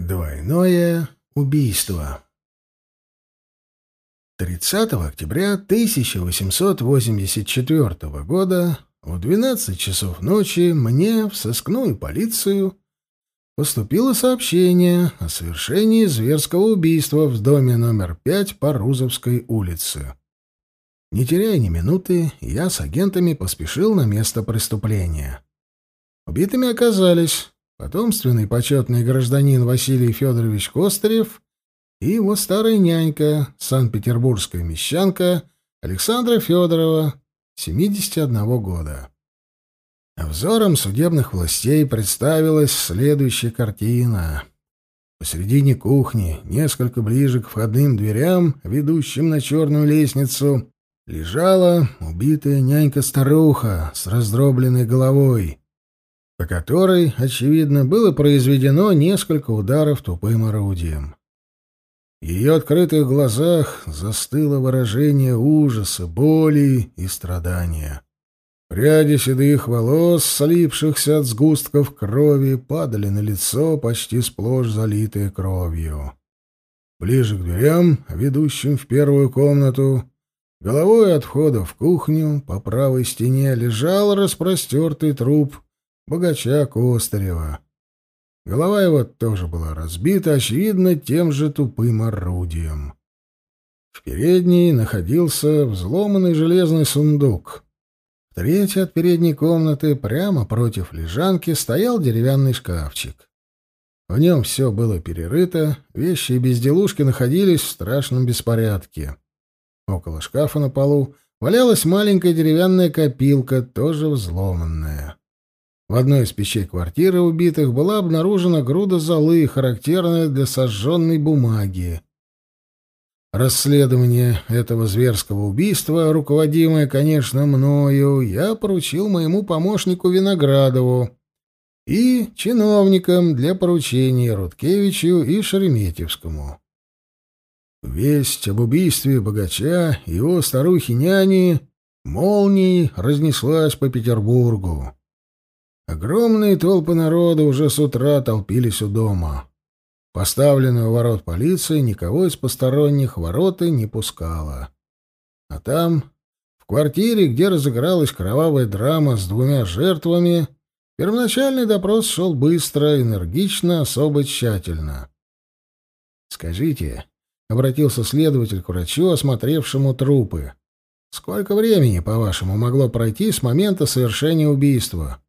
Двойное убийство. 30 октября 1884 года в 12 часов ночи мне в сыскную полицию поступило сообщение о совершении зверского убийства в доме номер 5 по Рузовской улице. Не теряя ни минуты, я с агентами поспешил на место преступления. Убитыми оказались потомственный почетный гражданин Василий Федорович Костырев и его старая нянька, санкт-петербургская мещанка Александра Федорова, 71 года. Взором судебных властей представилась следующая картина. Посредине кухни, несколько ближе к входным дверям, ведущим на черную лестницу, лежала убитая нянька-старуха с раздробленной головой, по которой, очевидно, было произведено несколько ударов тупым орудием. В ее открытых глазах застыло выражение ужаса, боли и страдания. Пряди седых волос, слипшихся от сгустков крови, падали на лицо, почти сплошь залитое кровью. Ближе к дверям, ведущим в первую комнату, головой от входа в кухню, по правой стене лежал распростертый труп богача Костарева. Голова его тоже была разбита, очевидно, тем же тупым орудием. В передней находился взломанный железный сундук. В третьей от передней комнаты, прямо против лежанки, стоял деревянный шкафчик. В нем все было перерыто, вещи и безделушки находились в страшном беспорядке. Около шкафа на полу валялась маленькая деревянная копилка, тоже взломанная. В одной из печей квартиры убитых была обнаружена груда золы, характерная для сожженной бумаги. Расследование этого зверского убийства, руководимое, конечно, мною, я поручил моему помощнику Виноградову и чиновникам для поручения Рудкевичу и Шереметьевскому. Весть об убийстве богача и его старухи-няни молнией разнеслась по Петербургу. Огромные толпы народа уже с утра толпились у дома. Поставленная у ворот полиция никого из посторонних вороты не пускала. А там, в квартире, где разыгралась кровавая драма с двумя жертвами, первоначальный допрос шел быстро, энергично, особо тщательно. «Скажите», — обратился следователь к врачу, осмотревшему трупы, — «сколько времени, по-вашему, могло пройти с момента совершения убийства?»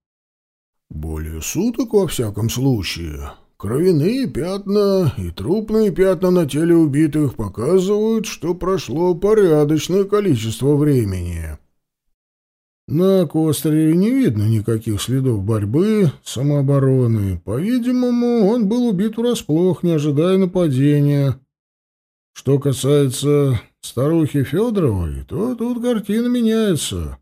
Более суток, во всяком случае. Кровяные пятна и трупные пятна на теле убитых показывают, что прошло порядочное количество времени. На Костаре не видно никаких следов борьбы, самообороны. По-видимому, он был убит врасплох, не ожидая нападения. Что касается старухи Федоровой, то тут картина меняется.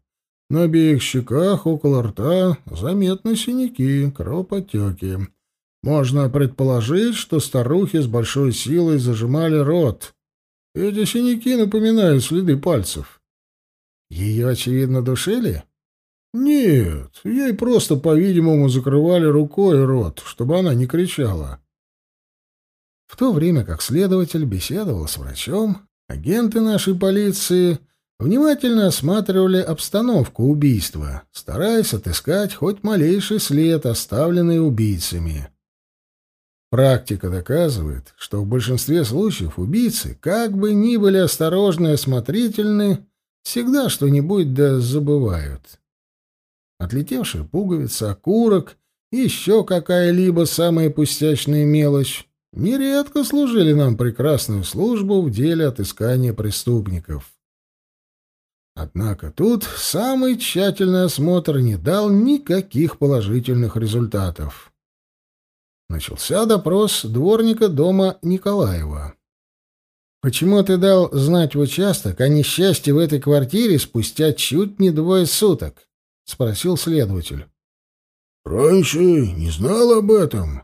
На обеих щеках около рта заметны синяки, кровоподтеки. Можно предположить, что старухи с большой силой зажимали рот. Эти синяки напоминают следы пальцев. Ее, очевидно, душили? Нет, ей просто, по-видимому, закрывали рукой рот, чтобы она не кричала. В то время как следователь беседовал с врачом, агенты нашей полиции внимательно осматривали обстановку убийства, стараясь отыскать хоть малейший след, оставленный убийцами. Практика доказывает, что в большинстве случаев убийцы, как бы ни были осторожны и осмотрительны, всегда что-нибудь да забывают. Отлетевшая пуговица, окурок еще какая-либо самая пустячная мелочь нередко служили нам прекрасную службу в деле отыскания преступников. Однако тут самый тщательный осмотр не дал никаких положительных результатов. Начался допрос дворника дома Николаева. «Почему ты дал знать в участок о несчастье в этой квартире спустя чуть не двое суток?» — спросил следователь. «Раньше не знал об этом».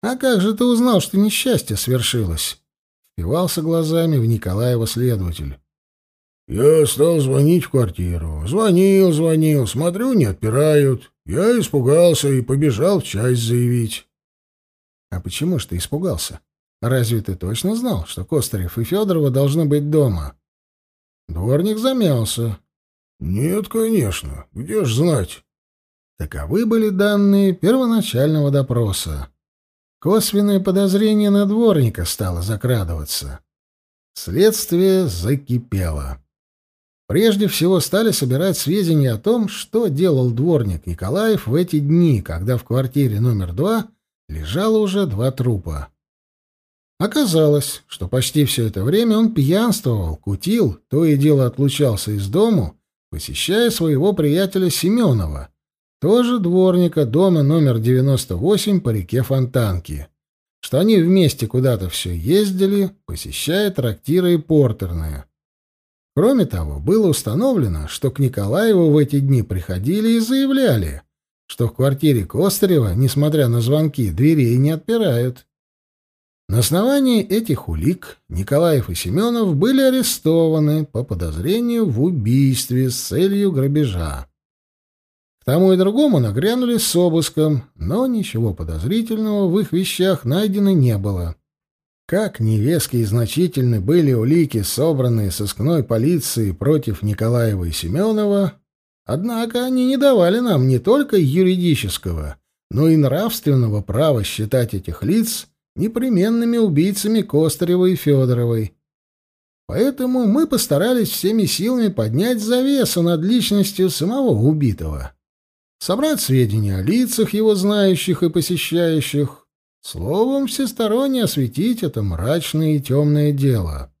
«А как же ты узнал, что несчастье свершилось?» — впивался глазами в Николаева следователь. Я стал звонить в квартиру. Звонил, звонил, смотрю, не отпирают. Я испугался и побежал в часть заявить. А почему ж ты испугался? Разве ты точно знал, что Костарев и Федорова должны быть дома? Дворник замялся. Нет, конечно. Где ж знать? Таковы были данные первоначального допроса. Косвенное подозрение на дворника стало закрадываться. Следствие закипело. Прежде всего стали собирать сведения о том, что делал дворник Николаев в эти дни, когда в квартире номер два лежало уже два трупа. Оказалось, что почти все это время он пьянствовал, кутил, то и дело отлучался из дому, посещая своего приятеля Семенова, тоже дворника дома номер 98 по реке Фонтанки, что они вместе куда-то все ездили, посещая трактиры и портерные. Кроме того, было установлено, что к Николаеву в эти дни приходили и заявляли, что в квартире Костарева, несмотря на звонки, дверей не отпирают. На основании этих улик Николаев и Семенов были арестованы по подозрению в убийстве с целью грабежа. К тому и другому нагрянули с обыском, но ничего подозрительного в их вещах найдено не было. Как невески и значительны были улики, собранные сыскной полицией против Николаева и Семенова, однако они не давали нам не только юридического, но и нравственного права считать этих лиц непременными убийцами Костарева и Федоровой. Поэтому мы постарались всеми силами поднять завесу над личностью самого убитого, собрать сведения о лицах его знающих и посещающих, Словом, всесторонне осветить это мрачное и темное дело.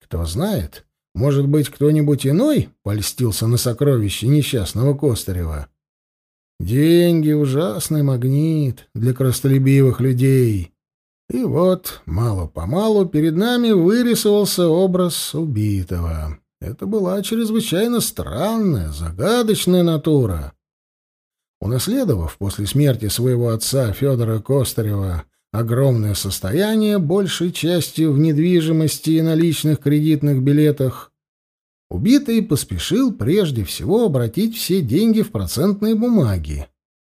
Кто знает, может быть, кто-нибудь иной польстился на сокровище несчастного Костарева. Деньги — ужасный магнит для крастолюбивых людей. И вот, мало-помалу, перед нами вырисовался образ убитого. Это была чрезвычайно странная, загадочная натура. Унаследовав после смерти своего отца Федора Костарева огромное состояние, большей частью в недвижимости и наличных кредитных билетах, убитый поспешил прежде всего обратить все деньги в процентные бумаги,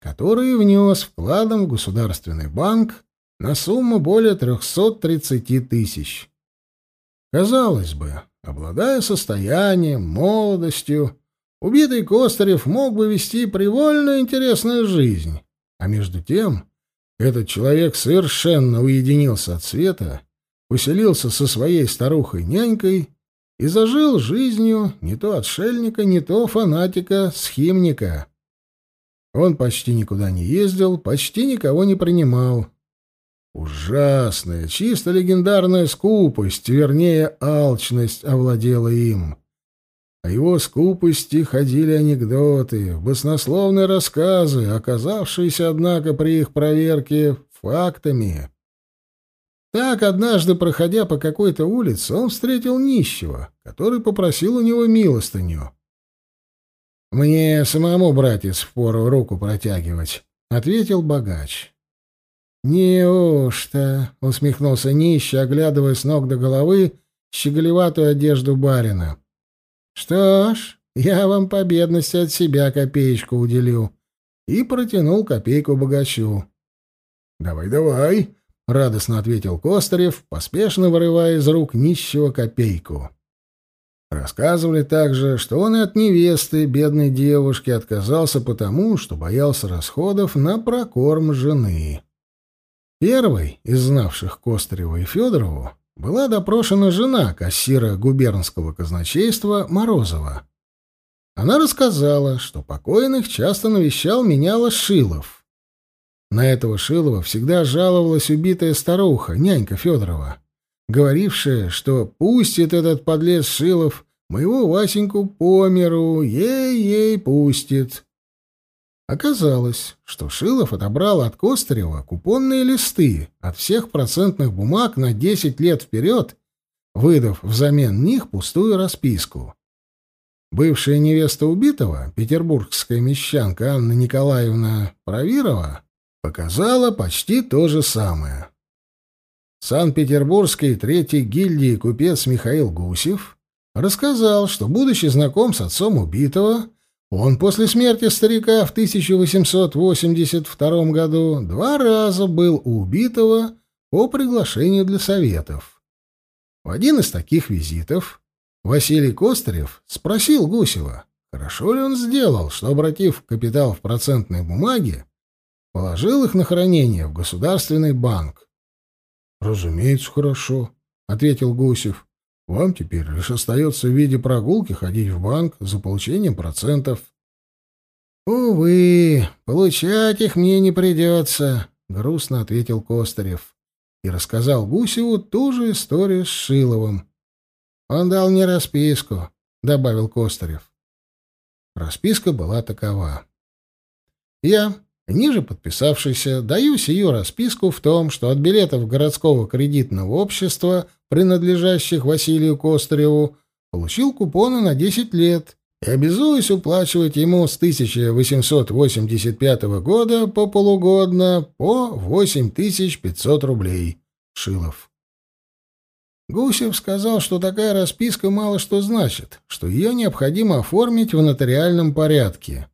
которые внес вкладом в Государственный банк на сумму более 330 тысяч. Казалось бы, обладая состоянием, молодостью, Убитый Костарев мог бы вести привольно интересную жизнь. А между тем, этот человек совершенно уединился от света, поселился со своей старухой-нянькой и зажил жизнью не то отшельника, не то фанатика-схимника. Он почти никуда не ездил, почти никого не принимал. Ужасная, чисто легендарная скупость, вернее, алчность овладела им. О его скупости ходили анекдоты, баснословные рассказы, оказавшиеся, однако, при их проверке фактами. Так, однажды, проходя по какой-то улице, он встретил нищего, который попросил у него милостыню. «Мне самому, братец, впору руку протягивать», — ответил богач. «Неужто?» — усмехнулся нищий, оглядывая с ног до головы щеголеватую одежду барина. «Что ж, я вам по бедности от себя копеечку уделю». И протянул копейку богачу. «Давай, давай», — радостно ответил Костарев, поспешно вырывая из рук нищего копейку. Рассказывали также, что он и от невесты, бедной девушки, отказался потому, что боялся расходов на прокорм жены. Первый из знавших Костарева и Федорову была допрошена жена кассира губернского казначейства Морозова. Она рассказала, что покойных часто навещал меняла Шилов. На этого Шилова всегда жаловалась убитая старуха, нянька Федорова, говорившая, что пустит этот подлец Шилов моего Васеньку по миру, ей-ей пустит. Оказалось, что Шилов отобрал от Костарева купонные листы от всех процентных бумаг на 10 лет вперед, выдав взамен них пустую расписку. Бывшая невеста убитого, петербургская мещанка Анна Николаевна Провирова, показала почти то же самое. Санкт-Петербургской третьей гильдии купец Михаил Гусев рассказал, что, будучи знаком с отцом убитого, Он после смерти старика в 1882 году два раза был у убитого по приглашению для советов. В один из таких визитов Василий Костырев спросил Гусева, хорошо ли он сделал, что, обратив капитал в процентные бумаги, положил их на хранение в Государственный банк. «Разумеется, хорошо», — ответил Гусев. Вам теперь лишь остается в виде прогулки ходить в банк за получением процентов. «Увы, получать их мне не придется», — грустно ответил Костарев и рассказал Гусеву ту же историю с Шиловым. «Он дал мне расписку», — добавил Костарев. Расписка была такова. «Я, ниже подписавшийся, даю сию расписку в том, что от билетов городского кредитного общества принадлежащих Василию Костареву, получил купоны на 10 лет и обязуюсь уплачивать ему с 1885 года по полугодно по 8500 рублей. Шилов. Гусев сказал, что такая расписка мало что значит, что ее необходимо оформить в нотариальном порядке.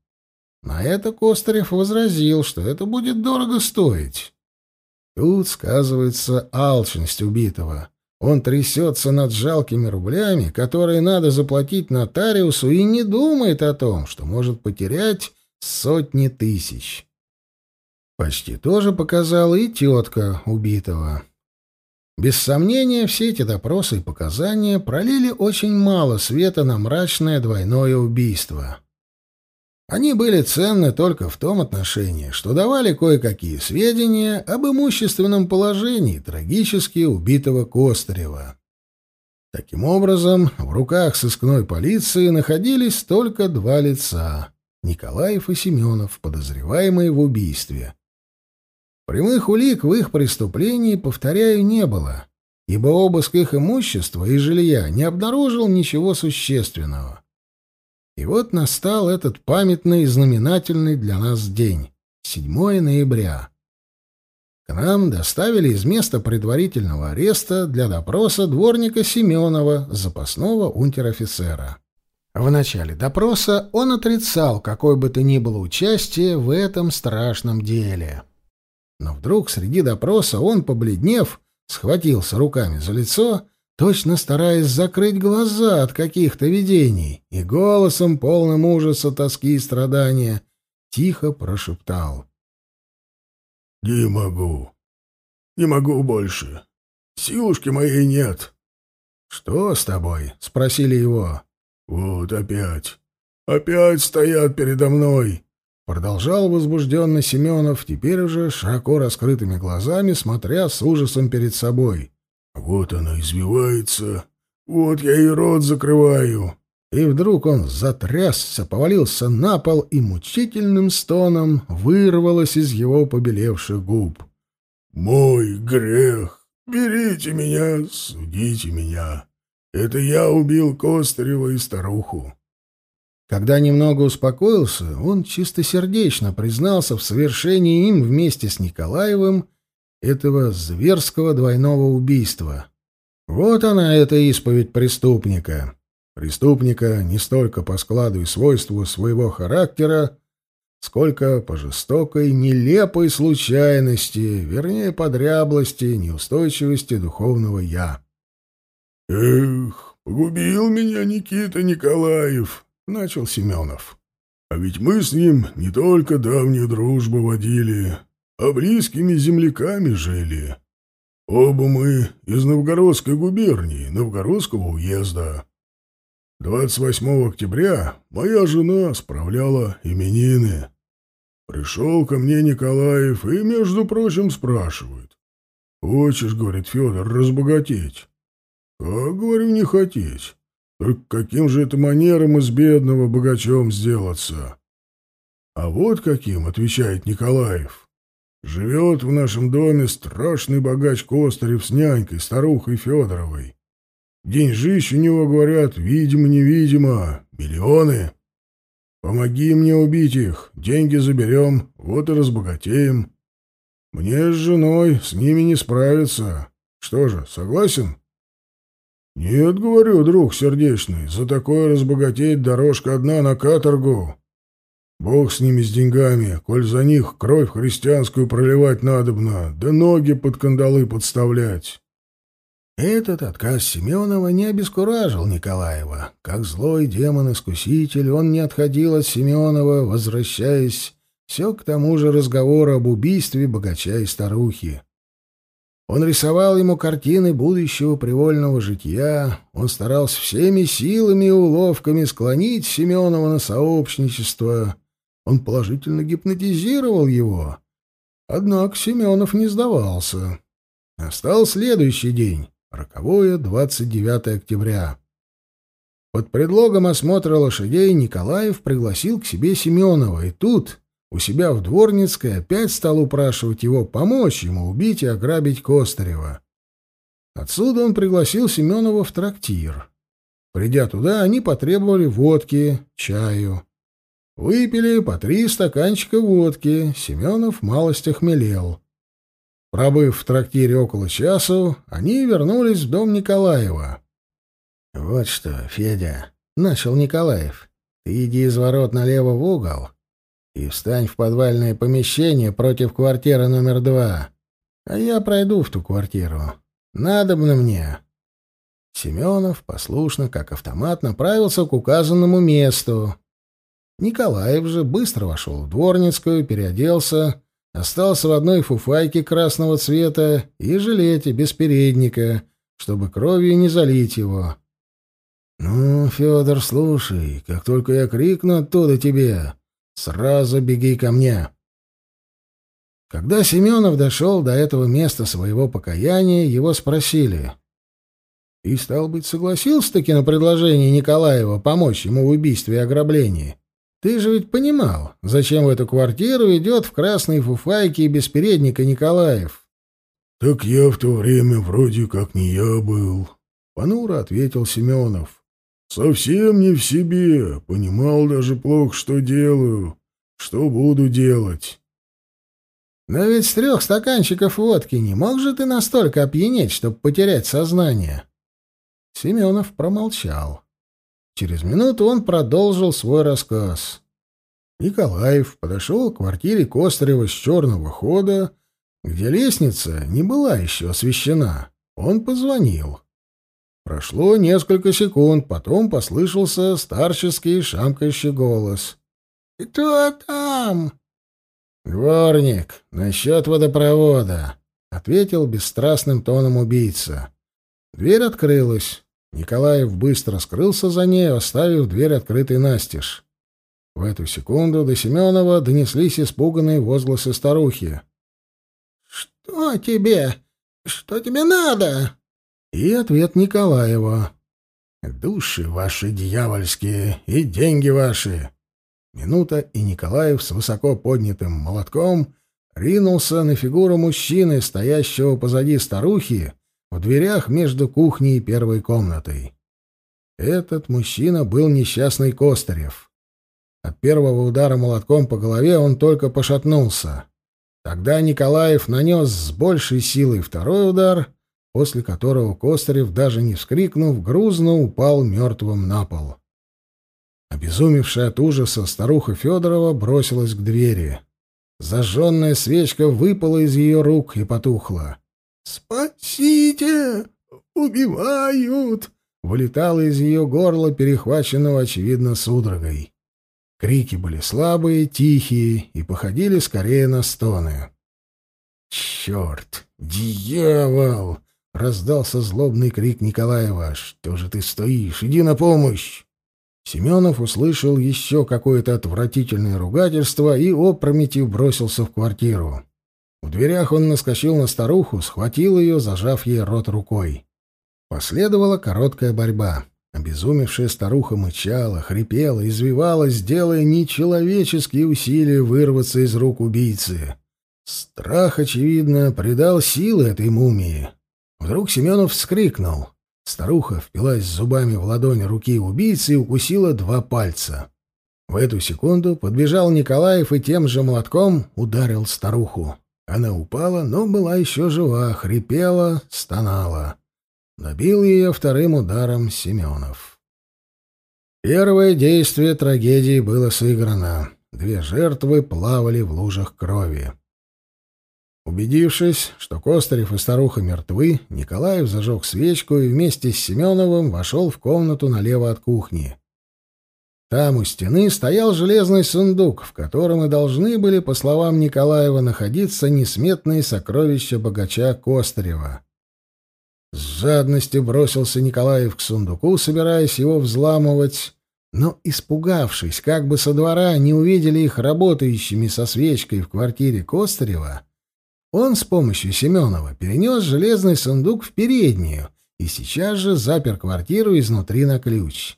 На это Костарев возразил, что это будет дорого стоить. Тут сказывается алчность убитого. Он трясется над жалкими рублями, которые надо заплатить нотариусу, и не думает о том, что может потерять сотни тысяч. Почти тоже показала и тетка убитого. Без сомнения, все эти допросы и показания пролили очень мало света на мрачное двойное убийство. Они были ценны только в том отношении, что давали кое-какие сведения об имущественном положении трагически убитого Костарева. Таким образом, в руках сыскной полиции находились только два лица — Николаев и Семенов, подозреваемые в убийстве. Прямых улик в их преступлении, повторяю, не было, ибо обыск их имущества и жилья не обнаружил ничего существенного. И вот настал этот памятный и знаменательный для нас день — 7 ноября. К нам доставили из места предварительного ареста для допроса дворника Семенова, запасного унтер-офицера. В начале допроса он отрицал какое бы то ни было участие в этом страшном деле. Но вдруг среди допроса он, побледнев, схватился руками за лицо точно стараясь закрыть глаза от каких-то видений, и голосом, полным ужаса, тоски и страдания, тихо прошептал. «Не могу. Не могу больше. Силушки моей нет». «Что с тобой?» — спросили его. «Вот опять. Опять стоят передо мной». Продолжал возбужденно Семенов, теперь уже широко раскрытыми глазами, смотря с ужасом перед собой. Вот она извивается, вот я и рот закрываю. И вдруг он затрясся, повалился на пол и мучительным стоном вырвалось из его побелевших губ. «Мой грех! Берите меня, судите меня! Это я убил Костарева и старуху!» Когда немного успокоился, он чистосердечно признался в совершении им вместе с Николаевым этого зверского двойного убийства. Вот она, эта исповедь преступника. Преступника не столько по складу и свойству своего характера, сколько по жестокой, нелепой случайности, вернее, подряблости, неустойчивости духовного «я». «Эх, погубил меня Никита Николаев», — начал Семенов. «А ведь мы с ним не только давнюю дружбу водили, а близкими земляками жили. Оба мы из Новгородской губернии, Новгородского уезда. 28 октября моя жена справляла именины. Пришел ко мне Николаев и, между прочим, спрашивает. «Хочешь, — говорит Федор, — разбогатеть?» «Как, — говорю, — не хотеть. Только каким же это манером из бедного богачом сделаться?» «А вот каким, — отвечает Николаев. Живет в нашем доме страшный богач Костарев с нянькой, старухой Федоровой. Деньжищ у него, говорят, видимо-невидимо, миллионы. Помоги мне убить их, деньги заберем, вот и разбогатеем. Мне с женой с ними не справиться. Что же, согласен? Нет, говорю, друг сердечный, за такое разбогатеть дорожка одна на каторгу. Бог с ними, с деньгами, коль за них кровь христианскую проливать надобно, да ноги под кандалы подставлять. Этот отказ Семенова не обескуражил Николаева. Как злой демон-искуситель, он не отходил от Семенова, возвращаясь все к тому же разговору об убийстве богача и старухи. Он рисовал ему картины будущего привольного житья, он старался всеми силами и уловками склонить Семенова на сообщничество, он положительно гипнотизировал его. Однако Семенов не сдавался. Настал следующий день, роковое 29 октября. Под предлогом осмотра лошадей Николаев пригласил к себе Семенова, и тут у себя в Дворницкой опять стал упрашивать его помочь ему убить и ограбить Костарева. Отсюда он пригласил Семенова в трактир. Придя туда, они потребовали водки, чаю. Выпили по три стаканчика водки, Семенов малость охмелел. Пробыв в трактире около часу, они вернулись в дом Николаева. — Вот что, Федя, — начал Николаев, — ты иди из ворот налево в угол, и встань в подвальное помещение против квартиры номер два, а я пройду в ту квартиру. Надобно мне». Семенов послушно, как автомат, направился к указанному месту. Николаев же быстро вошел в дворницкую, переоделся, остался в одной фуфайке красного цвета и жилете без передника, чтобы кровью не залить его. «Ну, Федор, слушай, как только я крикну оттуда тебе, Сразу беги ко мне. Когда Семенов дошел до этого места своего покаяния, его спросили. «Ты, стал быть, согласился-таки на предложение Николаева помочь ему в убийстве и ограблении? Ты же ведь понимал, зачем в эту квартиру идет в красной фуфайке и без передника Николаев?» «Так я в то время вроде как не я был», — понуро ответил Семенов. Совсем не в себе, понимал даже плохо, что делаю, что буду делать. Но ведь с трех стаканчиков водки не мог же ты настолько опьянеть, чтобы потерять сознание? Семенов промолчал. Через минуту он продолжил свой рассказ. Николаев подошел к квартире Костарева с черного хода, где лестница не была еще освещена. Он позвонил. Прошло несколько секунд, потом послышался старческий шамкающий голос. «Кто там?» «Дворник, насчет водопровода», — ответил бесстрастным тоном убийца. Дверь открылась. Николаев быстро скрылся за ней, оставив дверь открытой настежь. В эту секунду до Семенова донеслись испуганные возгласы старухи. «Что тебе? Что тебе надо?» И ответ Николаева. «Души ваши дьявольские и деньги ваши!» Минута, и Николаев с высоко поднятым молотком ринулся на фигуру мужчины, стоящего позади старухи, в дверях между кухней и первой комнатой. Этот мужчина был несчастный Костарев. От первого удара молотком по голове он только пошатнулся. Тогда Николаев нанес с большей силой второй удар — после которого Костарев, даже не вскрикнув, грузно упал мертвым на пол. Обезумевшая от ужаса старуха Федорова бросилась к двери. Зажженная свечка выпала из ее рук и потухла. «Спасите! Убивают!» вылетало из ее горла, перехваченного, очевидно, судорогой. Крики были слабые, тихие и походили скорее на стоны. «Черт! Дьявол!» — раздался злобный крик Николаева. «Что же ты стоишь? Иди на помощь!» Семенов услышал еще какое-то отвратительное ругательство и опрометью бросился в квартиру. В дверях он наскочил на старуху, схватил ее, зажав ей рот рукой. Последовала короткая борьба. Обезумевшая старуха мычала, хрипела, извивалась, делая нечеловеческие усилия вырваться из рук убийцы. Страх, очевидно, придал силы этой мумии. Вдруг Семенов вскрикнул. Старуха впилась зубами в ладонь руки убийцы и укусила два пальца. В эту секунду подбежал Николаев и тем же молотком ударил старуху. Она упала, но была еще жива, хрипела, стонала. Добил ее вторым ударом Семенов. Первое действие трагедии было сыграно. две жертвы плавали в лужах крови. Убедившись, что Костарев и старуха мертвы, Николаев зажег свечку и вместе с Семеновым вошел в комнату налево от кухни. Там у стены стоял железный сундук, в котором и должны были, по словам Николаева, находиться несметные сокровища богача Костарева. С жадностью бросился Николаев к сундуку, собираясь его взламывать, но, испугавшись, как бы со двора не увидели их работающими со свечкой в квартире Костарева, он с помощью Семенова перенес железный сундук в переднюю и сейчас же запер квартиру изнутри на ключ.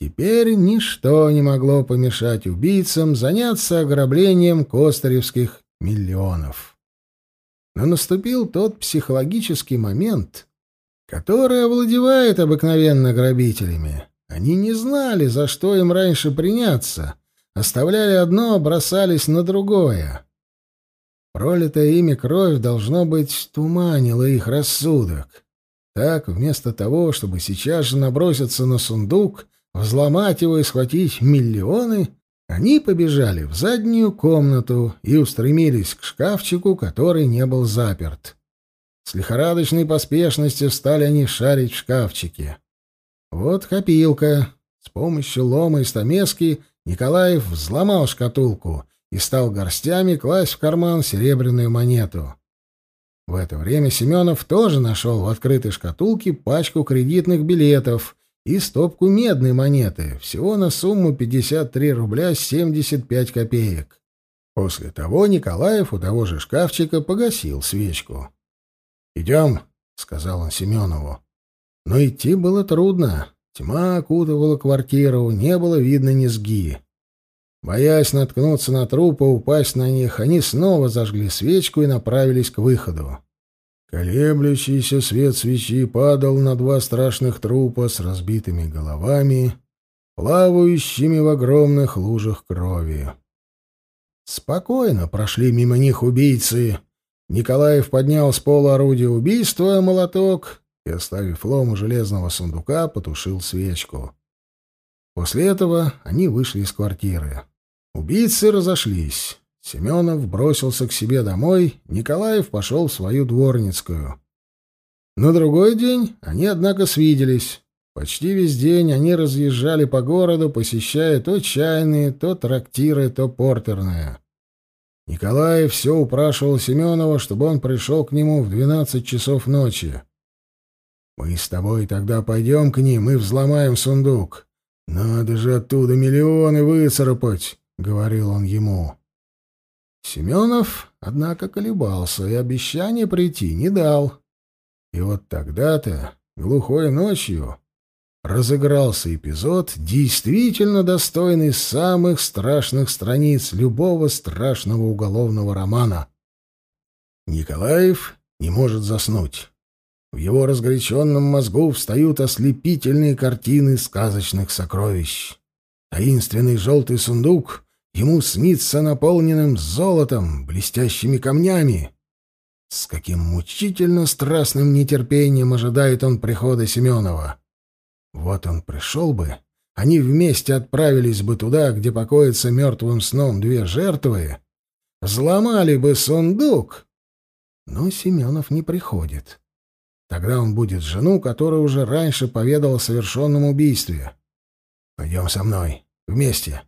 Теперь ничто не могло помешать убийцам заняться ограблением костаревских миллионов. Но наступил тот психологический момент, который овладевает обыкновенно грабителями. Они не знали, за что им раньше приняться, оставляли одно, бросались на другое. Пролитая ими кровь, должно быть, туманила их рассудок. Так, вместо того, чтобы сейчас же наброситься на сундук, взломать его и схватить миллионы, они побежали в заднюю комнату и устремились к шкафчику, который не был заперт. С лихорадочной поспешностью стали они шарить в шкафчике. Вот копилка. С помощью лома и стамески Николаев взломал шкатулку и стал горстями класть в карман серебряную монету. В это время Семенов тоже нашел в открытой шкатулке пачку кредитных билетов и стопку медной монеты, всего на сумму 53 рубля 75 копеек. После того Николаев у того же шкафчика погасил свечку. «Идем», — сказал он Семенову. Но идти было трудно. Тьма окутывала квартиру, не было видно низги. Боясь наткнуться на трупы, упасть на них, они снова зажгли свечку и направились к выходу. Колеблющийся свет свечи падал на два страшных трупа с разбитыми головами, плавающими в огромных лужах крови. Спокойно прошли мимо них убийцы. Николаев поднял с пола орудие убийства, а молоток, и, оставив лом у железного сундука, потушил свечку. После этого они вышли из квартиры. Убийцы разошлись. Семенов бросился к себе домой, Николаев пошел в свою дворницкую. На другой день они, однако, свиделись. Почти весь день они разъезжали по городу, посещая то чайные, то трактиры, то портерные. Николаев все упрашивал Семенова, чтобы он пришел к нему в двенадцать часов ночи. «Мы с тобой тогда пойдем к ним и взломаем сундук. Надо же оттуда миллионы выцарапать», — говорил он ему. Семенов, однако, колебался и обещание прийти не дал. И вот тогда-то, глухой ночью, разыгрался эпизод, действительно достойный самых страшных страниц любого страшного уголовного романа. Николаев не может заснуть. В его разгоряченном мозгу встают ослепительные картины сказочных сокровищ. Таинственный желтый сундук ему снится наполненным золотом, блестящими камнями. С каким мучительно страстным нетерпением ожидает он прихода Семенова. Вот он пришел бы, они вместе отправились бы туда, где покоятся мертвым сном две жертвы, взломали бы сундук. Но Семенов не приходит. Тогда он будет жену, которая уже раньше поведала о совершенном убийстве. «Пойдем со мной. Вместе.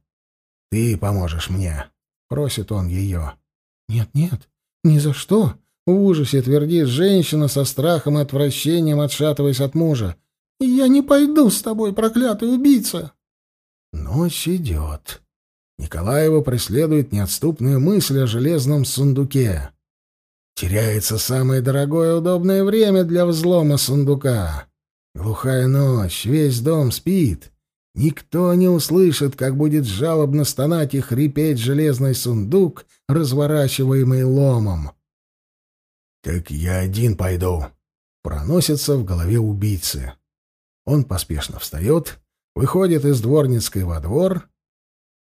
Ты поможешь мне», — просит он ее. «Нет-нет, ни за что», — в ужасе твердит женщина со страхом и отвращением, отшатываясь от мужа. «Я не пойду с тобой, проклятый убийца!» Ночь идет. Николаева преследует неотступную мысль о железном сундуке. Теряется самое дорогое удобное время для взлома сундука. Глухая ночь, весь дом спит. Никто не услышит, как будет жалобно стонать и хрипеть железный сундук, разворачиваемый ломом. «Так я один пойду», — проносится в голове убийцы. Он поспешно встает, выходит из дворницкой во двор.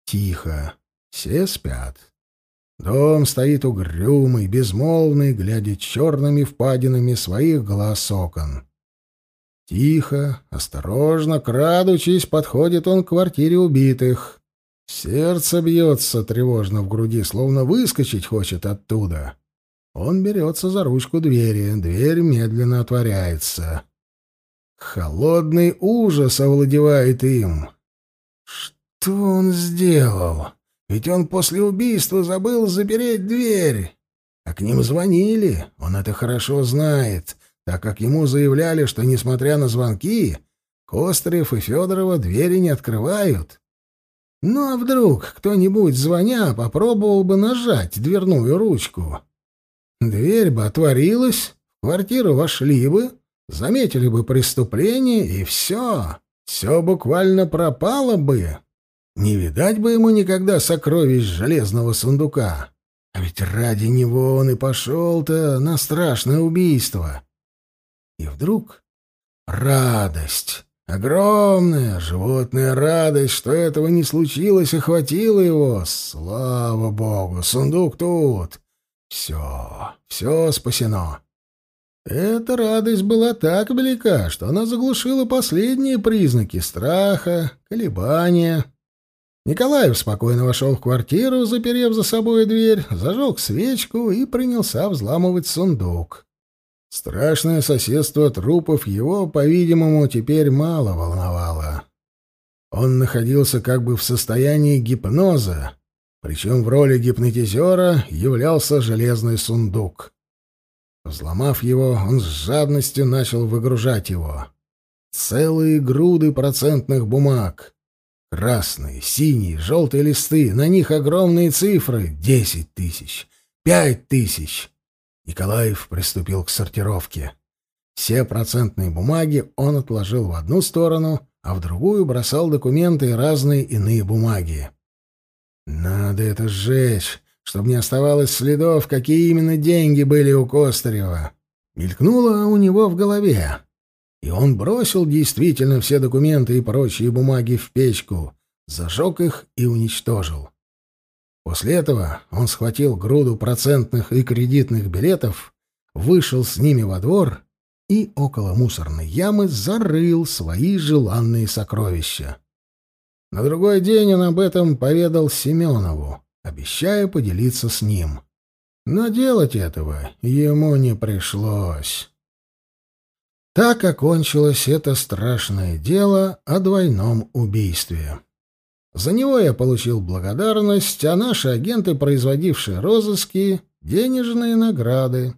Тихо, все спят. Дом стоит угрюмый, безмолвный, глядя черными впадинами своих глаз окон. Тихо, осторожно, крадучись, подходит он к квартире убитых. Сердце бьется тревожно в груди, словно выскочить хочет оттуда. Он берется за ручку двери, дверь медленно отворяется. Холодный ужас овладевает им. Что он сделал? Ведь он после убийства забыл запереть дверь. А к ним звонили, он это хорошо знает, так как ему заявляли, что, несмотря на звонки, Кострев и Федорова двери не открывают. Ну а вдруг кто-нибудь, звоня, попробовал бы нажать дверную ручку? Дверь бы отворилась, в квартиру вошли бы, заметили бы преступление, и все, все буквально пропало бы. Не видать бы ему никогда сокровищ железного сундука. А ведь ради него он и пошел-то на страшное убийство. И вдруг радость, огромная животная радость, что этого не случилось, охватила его. Слава богу, сундук тут. Все, все спасено. Эта радость была так велика, что она заглушила последние признаки страха, колебания. Николаев спокойно вошел в квартиру, заперев за собой дверь, зажег свечку и принялся взламывать сундук. Страшное соседство трупов его, по-видимому, теперь мало волновало. Он находился как бы в состоянии гипноза, причем в роли гипнотизера являлся железный сундук. Взломав его, он с жадностью начал выгружать его. Целые груды процентных бумаг. Красные, синие, желтые листы, на них огромные цифры — десять тысяч, пять тысяч. Николаев приступил к сортировке. Все процентные бумаги он отложил в одну сторону, а в другую бросал документы и разные иные бумаги. Надо это сжечь, чтобы не оставалось следов, какие именно деньги были у Костарева. Мелькнуло у него в голове. И он бросил действительно все документы и прочие бумаги в печку, зажег их и уничтожил. После этого он схватил груду процентных и кредитных билетов, вышел с ними во двор и около мусорной ямы зарыл свои желанные сокровища. На другой день он об этом поведал Семенову, обещая поделиться с ним. Но делать этого ему не пришлось. Так окончилось это страшное дело о двойном убийстве. За него я получил благодарность, а наши агенты, производившие розыски, денежные награды.